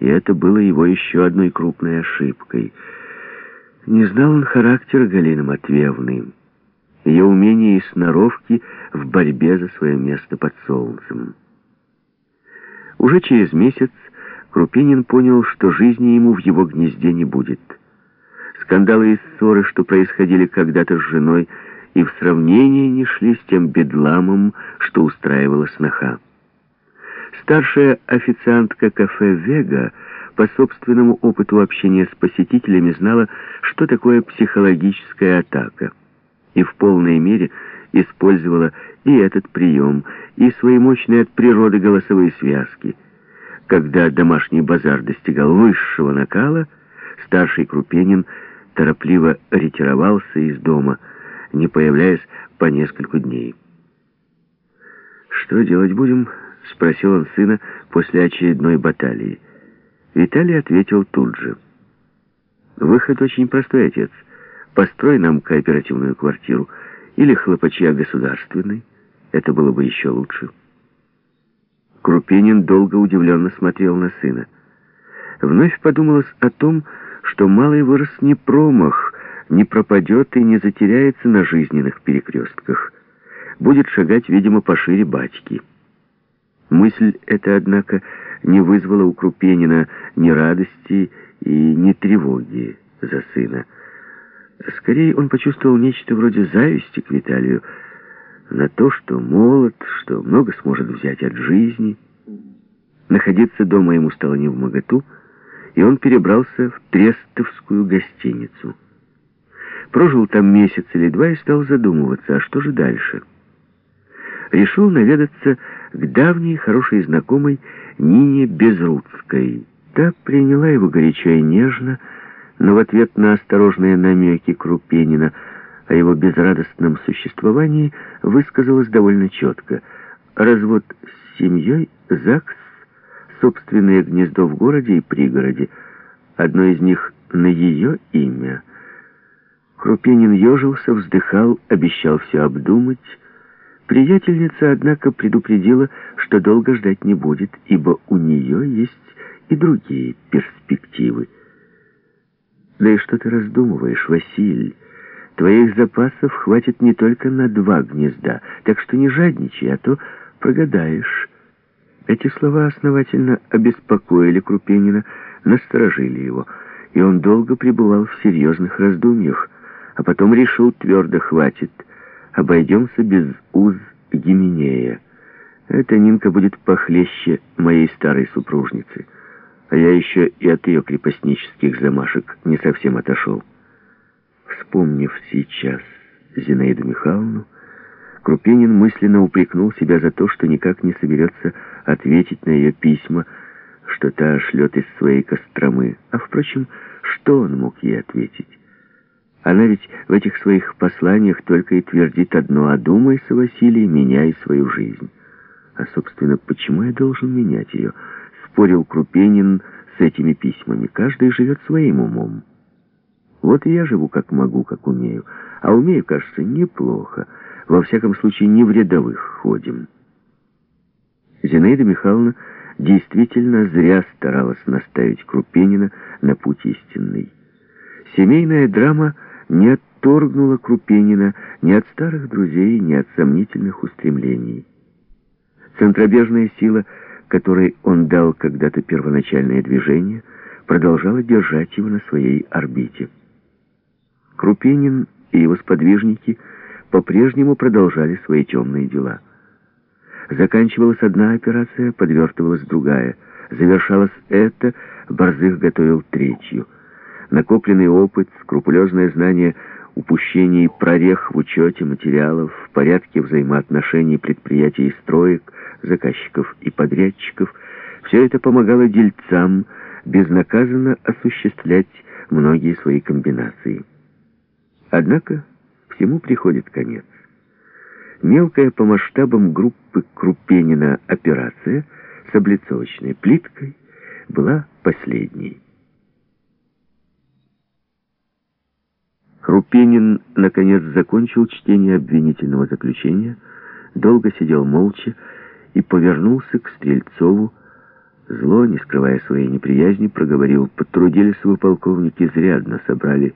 и это было его еще одной крупной ошибкой. Не знал он характера Галины Матвеевны, ее умения и сноровки в борьбе за свое место под солнцем. Уже через месяц Крупинин понял, что жизни ему в его гнезде не будет. Скандалы и ссоры, что происходили когда-то с женой, и в сравнении не шли с тем бедламом, что устраивала сноха. Старшая официантка кафе «Вега» по собственному опыту общения с посетителями знала, что такое психологическая атака, и в полной мере использовала и этот прием, и свои мощные от природы голосовые связки. Когда домашний базар достигал высшего накала, старший Крупенин торопливо ретировался из дома, не появляясь по нескольку дней. «Что делать будем?» — спросил он сына после очередной баталии. Виталий ответил тут же. «Выход очень простой, отец. Построй нам кооперативную квартиру или хлопачья государственной. Это было бы еще лучше». Крупенин долго удивленно смотрел на сына. Вновь подумалось о том, что малый вырос не промах, не пропадет и не затеряется на жизненных перекрестках. Будет шагать, видимо, пошире батьки. Мысль эта, однако, не вызвала у Крупенина ни радости и ни тревоги за сына. Скорее, он почувствовал нечто вроде зависти к Виталию на то, что молод, что много сможет взять от жизни. Находиться дома ему стало не в моготу, и он перебрался в Трестовскую гостиницу. Прожил там месяц или два и стал задумываться, а что же дальше? Решил наведаться к давней хорошей знакомой Нине Безрудской. Та приняла его горячо и нежно, но в ответ на осторожные намеки Крупенина о его безрадостном существовании высказалась довольно четко. Развод с семьей, ЗАГС, собственное гнездо в городе и пригороде. Одно из них на ее имя. Крупенин ежился, вздыхал, обещал все обдумать, Приятельница, однако, предупредила, что долго ждать не будет, ибо у нее есть и другие перспективы. Да и что ты раздумываешь, Василь? Твоих запасов хватит не только на два гнезда, так что не жадничай, а то прогадаешь. Эти слова основательно обеспокоили Крупенина, насторожили его, и он долго пребывал в серьезных раздумьях, а потом решил твердо «хватит», обойдемся без уз Гименея. Эта Нинка будет похлеще моей старой супружницы, а я еще и от ее крепостнических замашек не совсем отошел. Вспомнив сейчас Зинаиду Михайловну, Крупенин мысленно упрекнул себя за то, что никак не соберется ответить на ее письма, что та шлет из своей Костромы. А, впрочем, что он мог ей ответить? Она ведь в этих своих посланиях только и твердит одно «Одумайся, Василий, меняй свою жизнь». А, собственно, почему я должен менять ее? Спорил Крупенин с этими письмами. Каждый живет своим умом. Вот я живу как могу, как умею. А умею, кажется, неплохо. Во всяком случае, не в рядовых ходим. Зинаида Михайловна действительно зря старалась наставить Крупенина на путь истинный. Семейная драма — не отторгнула Крупенина ни от старых друзей, ни от сомнительных устремлений. Центробежная сила, которой он дал когда-то первоначальное движение, продолжала держать его на своей орбите. Крупенин и его сподвижники по-прежнему продолжали свои темные дела. Заканчивалась одна операция, подвертывалась другая. Завершалась эта, Борзых готовил третью — Накопленный опыт, скрупулезное знание упущений прорех в учете материалов, в порядке взаимоотношений предприятий и строек, заказчиков и подрядчиков, все это помогало дельцам безнаказанно осуществлять многие свои комбинации. Однако всему приходит конец. Мелкая по масштабам группы Крупенина операция с облицовочной плиткой была последней. Крупенин, наконец, закончил чтение обвинительного заключения, долго сидел молча и повернулся к Стрельцову. Зло, не скрывая своей неприязни, проговорил, потрудились вы, полковник, изрядно, собрали